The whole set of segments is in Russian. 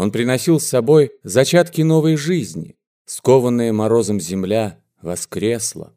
Он приносил с собой зачатки новой жизни. Скованная морозом земля воскресла.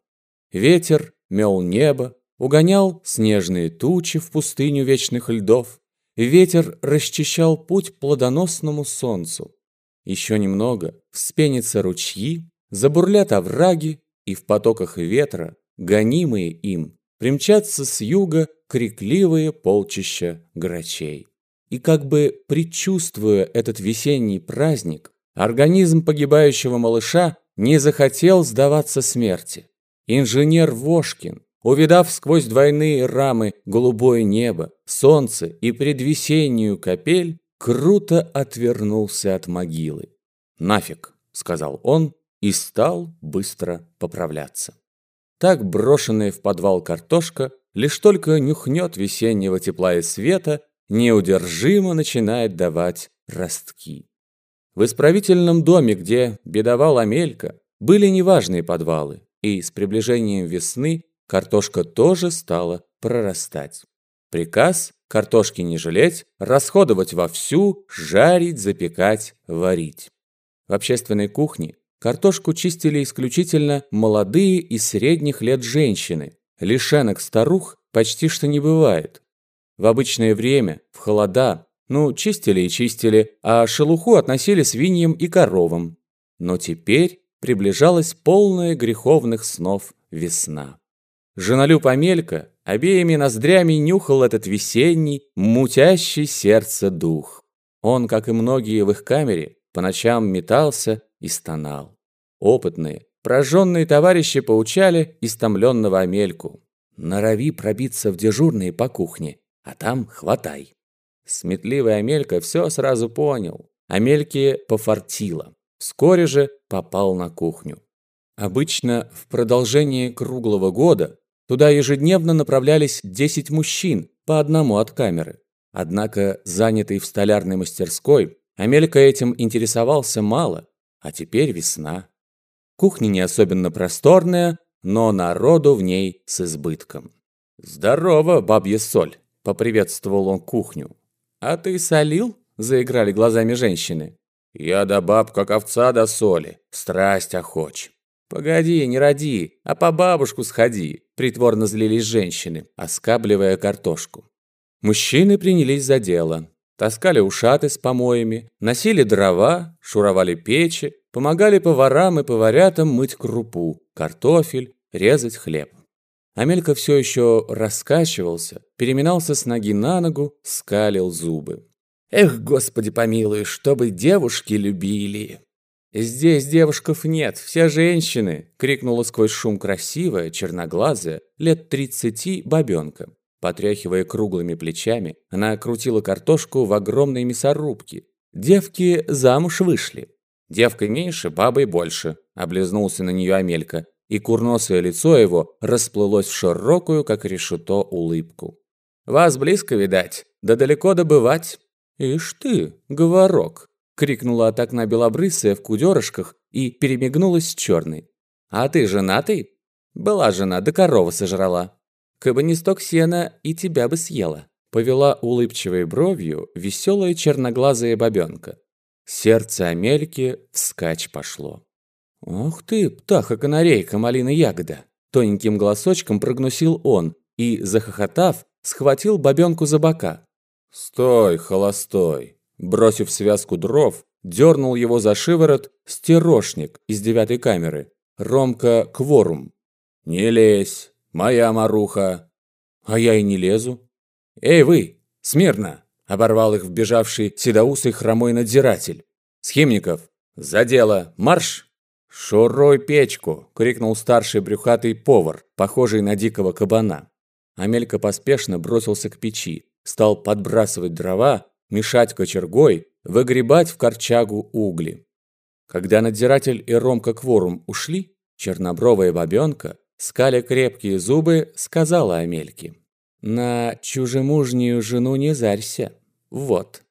Ветер мел небо, угонял снежные тучи в пустыню вечных льдов. Ветер расчищал путь плодоносному солнцу. Еще немного вспенятся ручьи, забурлят овраги, и в потоках ветра, гонимые им, примчатся с юга крикливые полчища грачей. И как бы предчувствуя этот весенний праздник, организм погибающего малыша не захотел сдаваться смерти. Инженер Вошкин, увидав сквозь двойные рамы голубое небо, солнце и предвесеннюю капель, круто отвернулся от могилы. «Нафиг», — сказал он и стал быстро поправляться. Так брошенная в подвал картошка лишь только нюхнет весеннего тепла и света, неудержимо начинает давать ростки. В исправительном доме, где бедовал Амелька, были неважные подвалы, и с приближением весны картошка тоже стала прорастать. Приказ картошки не жалеть, расходовать вовсю, жарить, запекать, варить. В общественной кухне картошку чистили исключительно молодые и средних лет женщины. Лишенок старух почти что не бывает. В обычное время, в холода, ну, чистили и чистили, а шелуху относили свиньям и коровам. Но теперь приближалась полная греховных снов весна. Женолюб Амелька обеими ноздрями нюхал этот весенний, мутящий сердце дух. Он, как и многие в их камере, по ночам метался и стонал. Опытные, прожженные товарищи поучали истомленного Амельку. «Норови пробиться в дежурные по кухне, а там хватай». Сметливый Амелька все сразу понял. Амельке пофартило. Вскоре же попал на кухню. Обычно в продолжении круглого года туда ежедневно направлялись 10 мужчин, по одному от камеры. Однако, занятый в столярной мастерской, Амелька этим интересовался мало, а теперь весна. Кухня не особенно просторная, но народу в ней с избытком. «Здорово, бабья соль!» – поприветствовал он кухню. «А ты солил?» – заиграли глазами женщины. «Я да баб, как овца до соли, страсть охоч». «Погоди, не роди, а по бабушку сходи», – притворно злились женщины, оскабливая картошку. Мужчины принялись за дело. Таскали ушаты с помоями, носили дрова, шуровали печи, помогали поварам и поварятам мыть крупу, картофель, резать хлеб. Амелька все еще раскачивался, переминался с ноги на ногу, скалил зубы. «Эх, господи помилуй, чтобы девушки любили!» «Здесь девушков нет, все женщины!» — крикнула сквозь шум красивая, черноглазая, лет тридцати бабенка. Потряхивая круглыми плечами, она крутила картошку в огромной мясорубке. Девки замуж вышли. Девкой меньше, бабой больше, облизнулся на нее Амелька, и курносое лицо его расплылось в широкую, как решето, улыбку. «Вас близко видать, да далеко добывать». «Ишь ты, говорок!» — крикнула от окна белобрысая в кудерышках и перемигнулась с черной. «А ты женатый?» «Была жена, да корова сожрала». Кабы не сток сена, и тебя бы съела», — повела улыбчивой бровью веселая черноглазая бабенка. Сердце Амельки вскачь пошло. «Ух ты, птаха-канарейка, малина-ягода!» Тоненьким голосочком прогнусил он и, захохотав, схватил бабенку за бока. «Стой, холостой!» Бросив связку дров, дернул его за шиворот стерошник из девятой камеры. Ромка Кворум. «Не лезь, «Моя маруха!» «А я и не лезу!» «Эй вы! Смирно!» – оборвал их вбежавший седоусый хромой надзиратель. «Схимников! За дело! Марш!» «Шуруй печку!» – крикнул старший брюхатый повар, похожий на дикого кабана. Амелька поспешно бросился к печи, стал подбрасывать дрова, мешать кочергой, выгребать в корчагу угли. Когда надзиратель и Ромка Кворум ушли, чернобровая бабенка скаля крепкие зубы, сказала Амельке. «На чужемужнюю жену не зарься. Вот».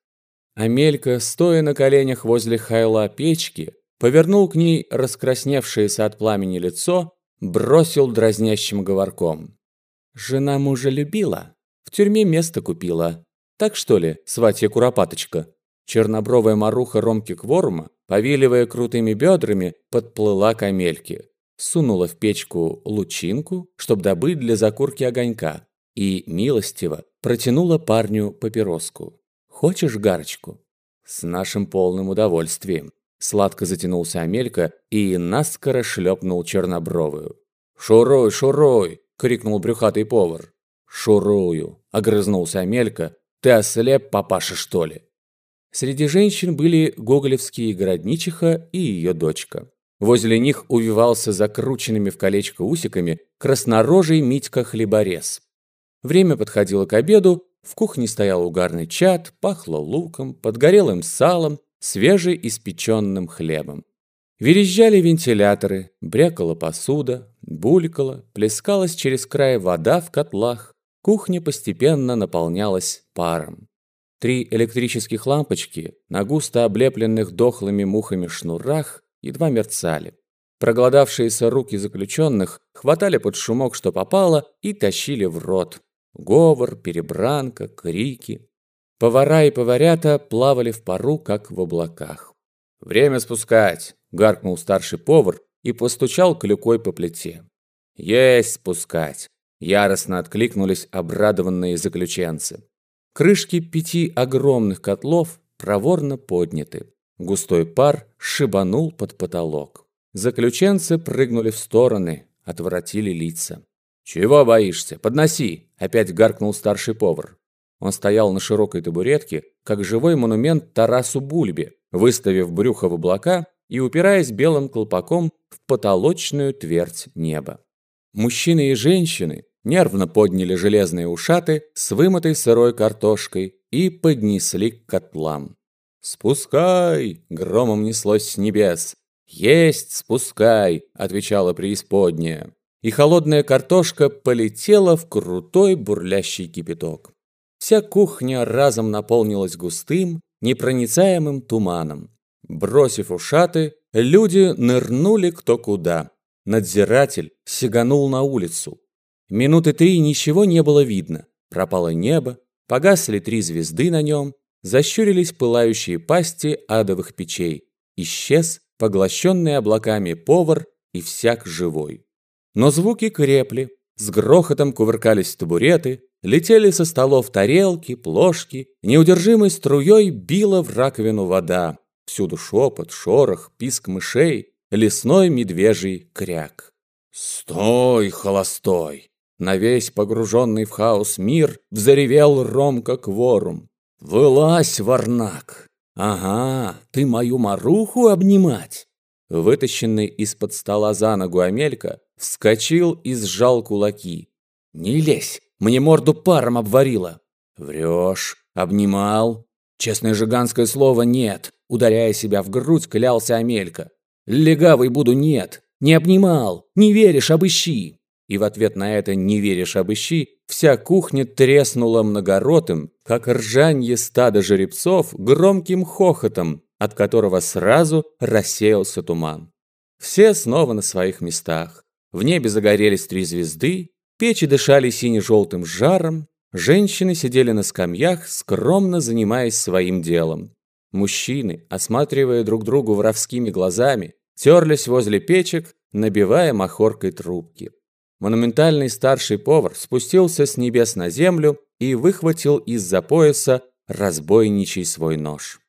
Амелька, стоя на коленях возле хайла печки, повернул к ней раскрасневшееся от пламени лицо, бросил дразнящим говорком. «Жена мужа любила, в тюрьме место купила. Так что ли, сватья Куропаточка?» Чернобровая маруха Ромки Кворума, повиливая крутыми бедрами, подплыла к Амельке. Сунула в печку лучинку, чтобы добыть для закурки огонька, и милостиво протянула парню папироску. «Хочешь гарочку?» «С нашим полным удовольствием». Сладко затянулся Амелька и наскоро шлепнул чернобровую. «Шуруй, шуруй!» — крикнул брюхатый повар. «Шурую!» — огрызнулся Амелька. «Ты ослеп, папаша, что ли?» Среди женщин были гоголевские городничиха и ее дочка. Возле них увивался закрученными в колечко усиками краснорожий Митька-хлеборез. Время подходило к обеду, в кухне стоял угарный чад, пахло луком, подгорелым салом, свежеиспеченным хлебом. Верещали вентиляторы, брякала посуда, булькала, плескалась через край вода в котлах. Кухня постепенно наполнялась паром. Три электрических лампочки на густо облепленных дохлыми мухами шнурах едва мерцали. Проголодавшиеся руки заключенных хватали под шумок, что попало, и тащили в рот. Говор, перебранка, крики. Повара и поварята плавали в пару, как в облаках. «Время спускать!» – гаркнул старший повар и постучал клюкой по плите. «Есть спускать!» – яростно откликнулись обрадованные заключенцы. Крышки пяти огромных котлов проворно подняты. Густой пар шибанул под потолок. Заключенцы прыгнули в стороны, отворотили лица. «Чего боишься? Подноси!» – опять гаркнул старший повар. Он стоял на широкой табуретке, как живой монумент Тарасу Бульбе, выставив брюхо в облака и упираясь белым колпаком в потолочную твердь неба. Мужчины и женщины нервно подняли железные ушаты с вымытой сырой картошкой и поднесли к котлам. «Спускай!» — громом неслось с небес. «Есть, спускай!» — отвечала преисподняя. И холодная картошка полетела в крутой бурлящий кипяток. Вся кухня разом наполнилась густым, непроницаемым туманом. Бросив ушаты, люди нырнули кто куда. Надзиратель сиганул на улицу. Минуты три ничего не было видно. Пропало небо, погасли три звезды на нем, защурились пылающие пасти адовых печей. Исчез поглощенный облаками повар и всяк живой. Но звуки крепли, с грохотом кувыркались табуреты, Летели со столов тарелки, плошки, неудержимой струей била в раковину вода. Всюду шепот, шорох, писк мышей, лесной медвежий кряк. «Стой, холостой!» На весь погруженный в хаос мир взаревел Ромка Кворум. «Вылазь, варнак! Ага, ты мою маруху обнимать!» Вытащенный из-под стола за ногу Амелька вскочил и сжал кулаки. «Не лезь! Мне морду паром обварило. Врешь. Обнимал. Честное жиганское слово «нет». Ударяя себя в грудь, клялся Амелька. Легавый буду «нет». Не обнимал. Не веришь, обыщи. И в ответ на это «не веришь, обыщи» вся кухня треснула многоротым, как ржанье стада жеребцов, громким хохотом, от которого сразу рассеялся туман. Все снова на своих местах. В небе загорелись три звезды, Печи дышали сине-желтым жаром, женщины сидели на скамьях, скромно занимаясь своим делом. Мужчины, осматривая друг другу воровскими глазами, терлись возле печек, набивая махоркой трубки. Монументальный старший повар спустился с небес на землю и выхватил из-за пояса разбойничий свой нож.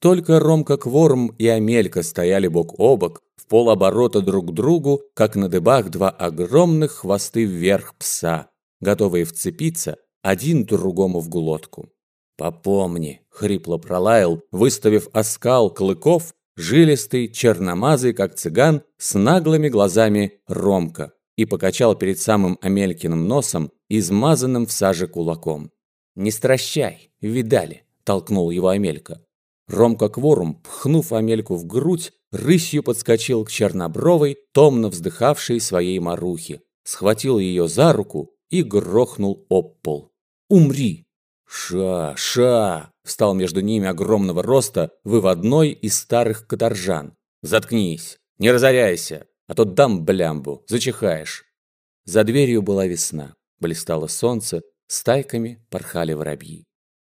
Только Ромка Кворм и Амелька стояли бок о бок, в полоборота друг к другу, как на дыбах два огромных хвосты вверх пса, готовые вцепиться один другому в глотку. «Попомни», — хрипло пролаял, выставив оскал клыков, жилистый, черномазый, как цыган, с наглыми глазами Ромка, и покачал перед самым Амелькиным носом, измазанным в саже кулаком. «Не стращай, видали», — толкнул его Амелька. Ромка Кворум, пхнув Амельку в грудь, рысью подскочил к Чернобровой, томно вздыхавшей своей марухе, схватил ее за руку и грохнул об пол. «Умри!» «Ша! Ша!» встал между ними огромного роста выводной из старых каторжан. «Заткнись! Не разоряйся, а то дам блямбу, зачихаешь!» За дверью была весна, блистало солнце, стайками порхали воробьи.